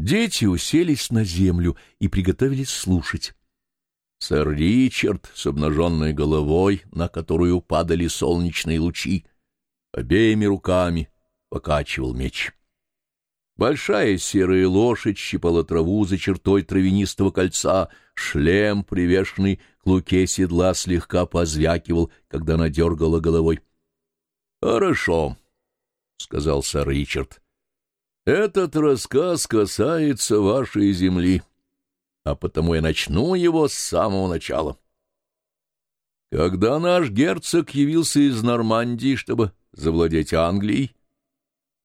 Дети уселись на землю и приготовились слушать. Сэр Ричард с обнаженной головой, на которую падали солнечные лучи, обеими руками покачивал меч. Большая серая лошадь щипала траву за чертой травянистого кольца, шлем, привешенный к луке седла, слегка позвякивал, когда она дергала головой. — Хорошо, — сказал сэр Ричард. — Этот рассказ касается вашей земли, а потому я начну его с самого начала. Когда наш герцог явился из Нормандии, чтобы завладеть Англией,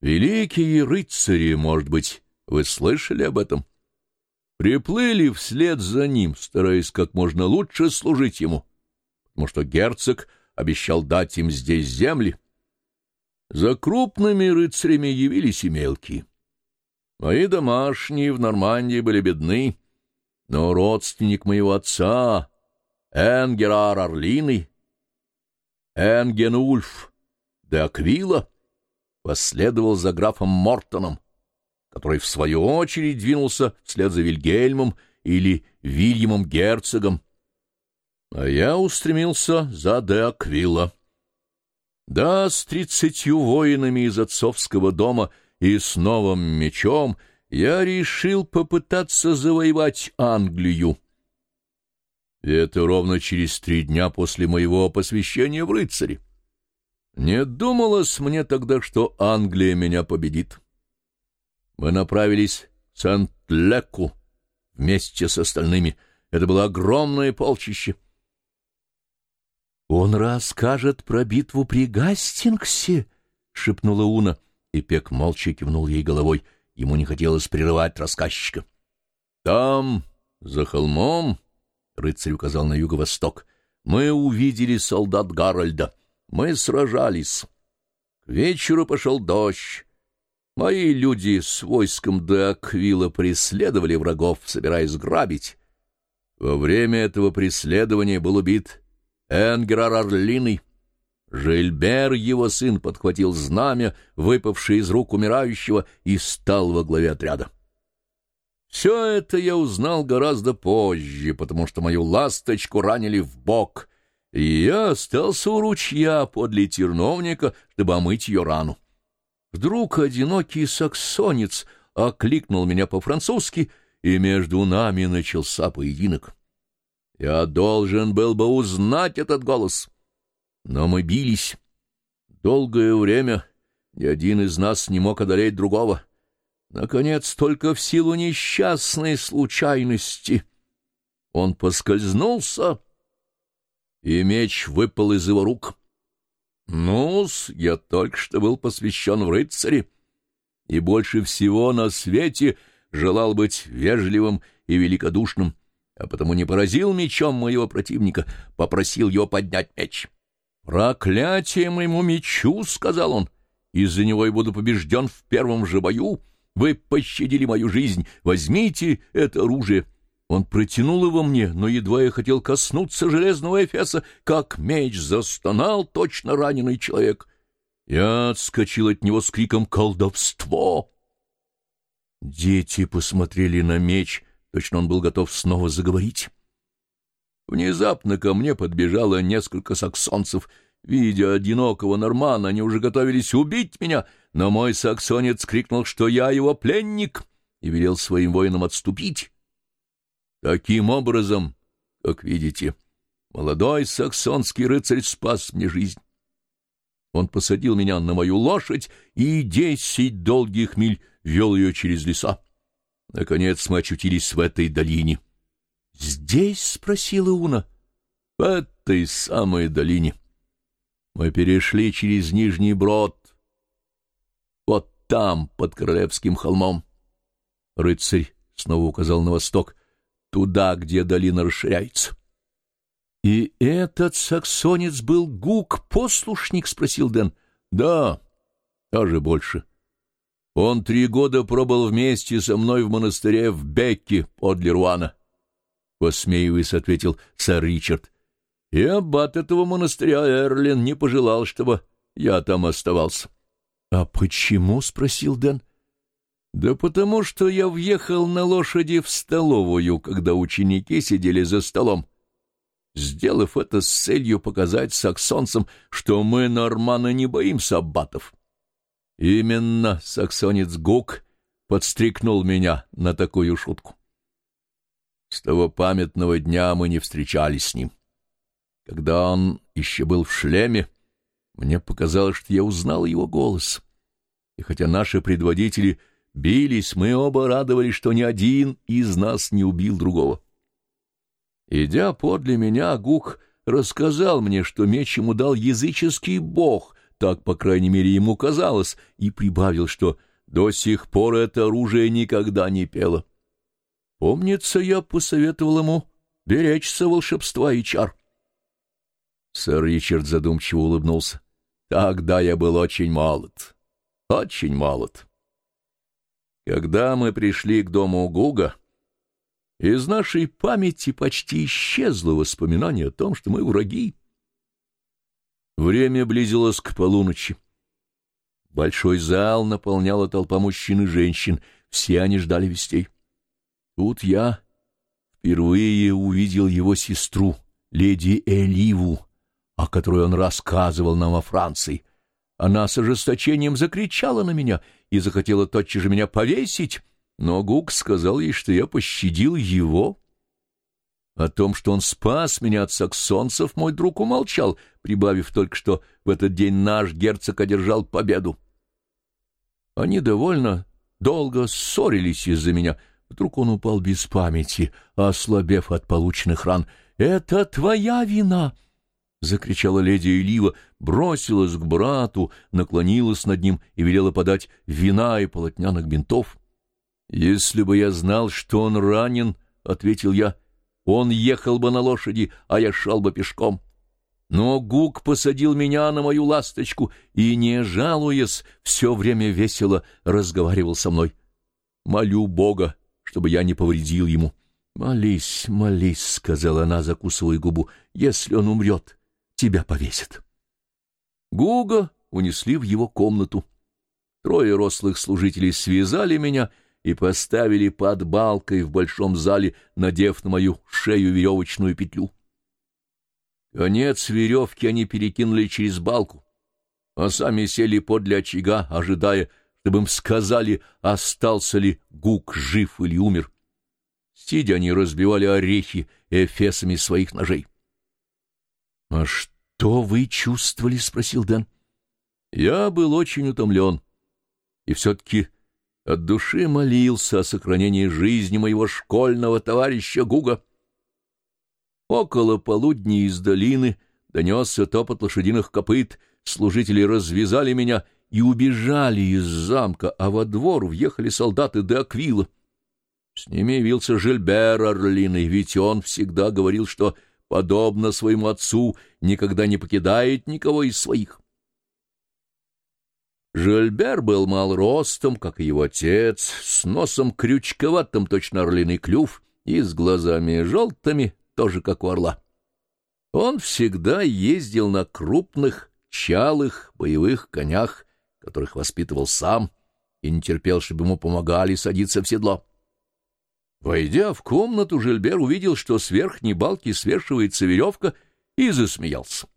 Великие рыцари, может быть, вы слышали об этом? Приплыли вслед за ним, стараясь как можно лучше служить ему, потому что герцог обещал дать им здесь земли. За крупными рыцарями явились и мелкие. Мои домашние в Нормандии были бедны, но родственник моего отца, Энгерар Орлиный, Энген Ульф де Аквила, последовал за графом Мортоном, который, в свою очередь, двинулся вслед за Вильгельмом или Вильямом Герцогом, а я устремился за де Аквила. Да, с тридцатью воинами из отцовского дома и с новым мечом я решил попытаться завоевать Англию. И это ровно через три дня после моего посвящения в рыцари. Не думалось мне тогда, что Англия меня победит. Мы направились к Сент-Леку вместе с остальными. Это было огромное полчище. — Он расскажет про битву при Гастингсе, — шепнула Уна, и Пек молча кивнул ей головой. Ему не хотелось прерывать рассказчика. — Там, за холмом, — рыцарь указал на юго-восток, — мы увидели солдат Гарольда — мы сражались. К вечеру пошел дождь. Мои люди с войском де Аквила преследовали врагов, собираясь грабить. Во время этого преследования был убит Энгерар Орлиный. Жильбер, его сын, подхватил знамя, выпавшее из рук умирающего, и стал во главе отряда. Все это я узнал гораздо позже, потому что мою ласточку ранили в бок — и я остался у ручья подле терновника, чтобы омыть ее рану. Вдруг одинокий саксонец окликнул меня по-французски, и между нами начался поединок. Я должен был бы узнать этот голос, но мы бились. Долгое время ни один из нас не мог одолеть другого. Наконец, только в силу несчастной случайности он поскользнулся и меч выпал из его рук. Ну-с, я только что был посвящен в рыцари, и больше всего на свете желал быть вежливым и великодушным, а потому не поразил мечом моего противника, попросил его поднять меч. «Проклятие моему мечу!» — сказал он. «Из-за него я буду побежден в первом же бою. Вы пощадили мою жизнь. Возьмите это оружие». Он протянул его мне, но едва я хотел коснуться железного эфеса, как меч застонал точно раненый человек. Я отскочил от него с криком «Колдовство!». Дети посмотрели на меч, точно он был готов снова заговорить. Внезапно ко мне подбежало несколько саксонцев. Видя одинокого нормана, они уже готовились убить меня, но мой саксонец крикнул, что я его пленник, и велел своим воинам отступить. Таким образом, как видите, молодой саксонский рыцарь спас мне жизнь. Он посадил меня на мою лошадь и десять долгих миль вел ее через леса. Наконец мы очутились в этой долине. — Здесь? — спросила Уна. — В этой самой долине. Мы перешли через Нижний Брод. Вот там, под Королевским холмом. Рыцарь снова указал на восток — туда, где долина расширяется. — И этот саксонец был гук-послушник? — спросил Дэн. — Да, даже больше. Он три года пробыл вместе со мной в монастыре в Бекке подле Руана. — посмеиваясь, ответил сэр Ричард. — И аббат этого монастыря Эрлин не пожелал, чтобы я там оставался. — А почему? — спросил Дэн. — Да потому что я въехал на лошади в столовую, когда ученики сидели за столом, сделав это с целью показать саксонцам, что мы, норманы, не боимся аббатов. Именно саксонец Гук подстрикнул меня на такую шутку. С того памятного дня мы не встречались с ним. Когда он еще был в шлеме, мне показалось, что я узнал его голос. И хотя наши предводители — Бились, мы оба радовались, что ни один из нас не убил другого. Идя подле меня, Гук рассказал мне, что меч ему дал языческий бог, так, по крайней мере, ему казалось, и прибавил, что до сих пор это оружие никогда не пело. Помнится, я посоветовал ему беречься волшебства и чар. Сэр Ричард задумчиво улыбнулся. Тогда я был очень молод, очень молод. Когда мы пришли к дому Гуга, из нашей памяти почти исчезло воспоминание о том, что мы враги. Время близилось к полуночи. Большой зал наполняла толпа мужчин и женщин, все они ждали вестей. Тут я впервые увидел его сестру, леди Эливу, о которой он рассказывал нам о Франции — она с ожесточением закричала на меня и захотела тотчас же меня повесить, но Гук сказал ей, что я пощадил его. О том, что он спас меня от саксонцев, мой друг умолчал, прибавив только, что в этот день наш герцог одержал победу. Они довольно долго ссорились из-за меня. Вдруг он упал без памяти, ослабев от полученных ран. «Это твоя вина!» — закричала леди Элива, бросилась к брату, наклонилась над ним и велела подать вина и полотняных бинтов. — Если бы я знал, что он ранен, — ответил я, — он ехал бы на лошади, а я шел бы пешком. Но Гук посадил меня на мою ласточку и, не жалуясь, все время весело разговаривал со мной. Молю Бога, чтобы я не повредил ему. — Молись, молись, — сказала она, закусывая губу, — если он умрет, тебя повесят. Гуга унесли в его комнату. Трое рослых служителей связали меня и поставили под балкой в большом зале, надев на мою шею веревочную петлю. Конец веревки они перекинули через балку, а сами сели подле очага, ожидая, чтобы им сказали, остался ли Гук жив или умер. Сидя, они разбивали орехи эфесами своих ножей. — А что вы чувствовали? — спросил Дэн. Я был очень утомлен и все-таки от души молился о сохранении жизни моего школьного товарища Гуга. Около полудня из долины донесся топот лошадиных копыт, служители развязали меня и убежали из замка, а во двор въехали солдаты де Аквила. С ними явился Жильбер Орлиный, ведь он всегда говорил, что подобно своему отцу, никогда не покидает никого из своих. Жильбер был мал ростом, как и его отец, с носом крючковатым, точно орлиный клюв, и с глазами желтыми, тоже как у орла. Он всегда ездил на крупных, чалых, боевых конях, которых воспитывал сам, и не терпел, чтобы ему помогали садиться в седло. Войдя в комнату, Жильбер увидел, что с верхней балки свешивается веревка, и засмеялся.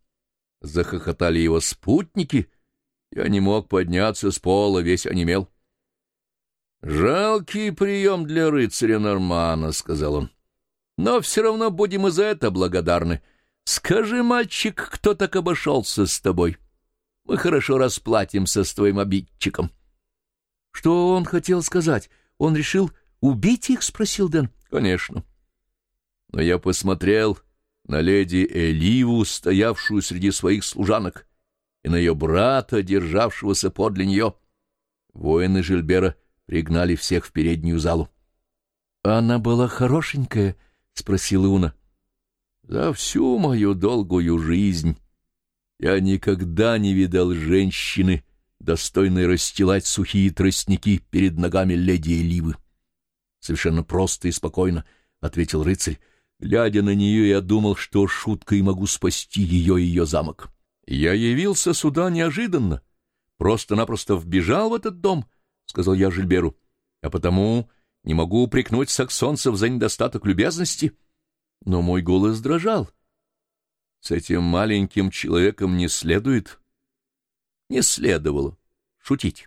Захохотали его спутники. Я не мог подняться с пола, весь онемел. «Жалкий прием для рыцаря Нормана», — сказал он. «Но все равно будем и за это благодарны. Скажи, мальчик, кто так обошелся с тобой? Мы хорошо расплатимся с твоим обидчиком». Что он хотел сказать? Он решил «Убить их?» — спросил Дэн. «Конечно». Но я посмотрел на леди Эливу, стоявшую среди своих служанок, и на ее брата, державшегося подле нее. Воины Жильбера пригнали всех в переднюю залу. — Она была хорошенькая? — спросила Уна. — За всю мою долгую жизнь я никогда не видал женщины, достойной расстилать сухие тростники перед ногами леди Эливы. — Совершенно просто и спокойно, — ответил рыцарь. Глядя на нее, я думал, что шуткой могу спасти ее и ее замок. Я явился сюда неожиданно, просто-напросто вбежал в этот дом, — сказал я Жильберу. а потому не могу упрекнуть саксонцев за недостаток любезности. Но мой голос дрожал. С этим маленьким человеком не следует, не следовало шутить.